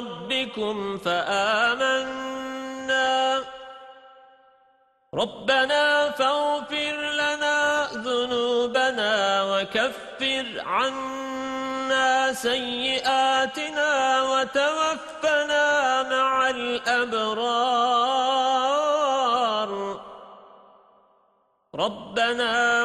بربكم فآمنا. ربنا فاغفر لنا ذنوبنا وكفر عنا سيئاتنا وتوفنا مع الأبرار. ربنا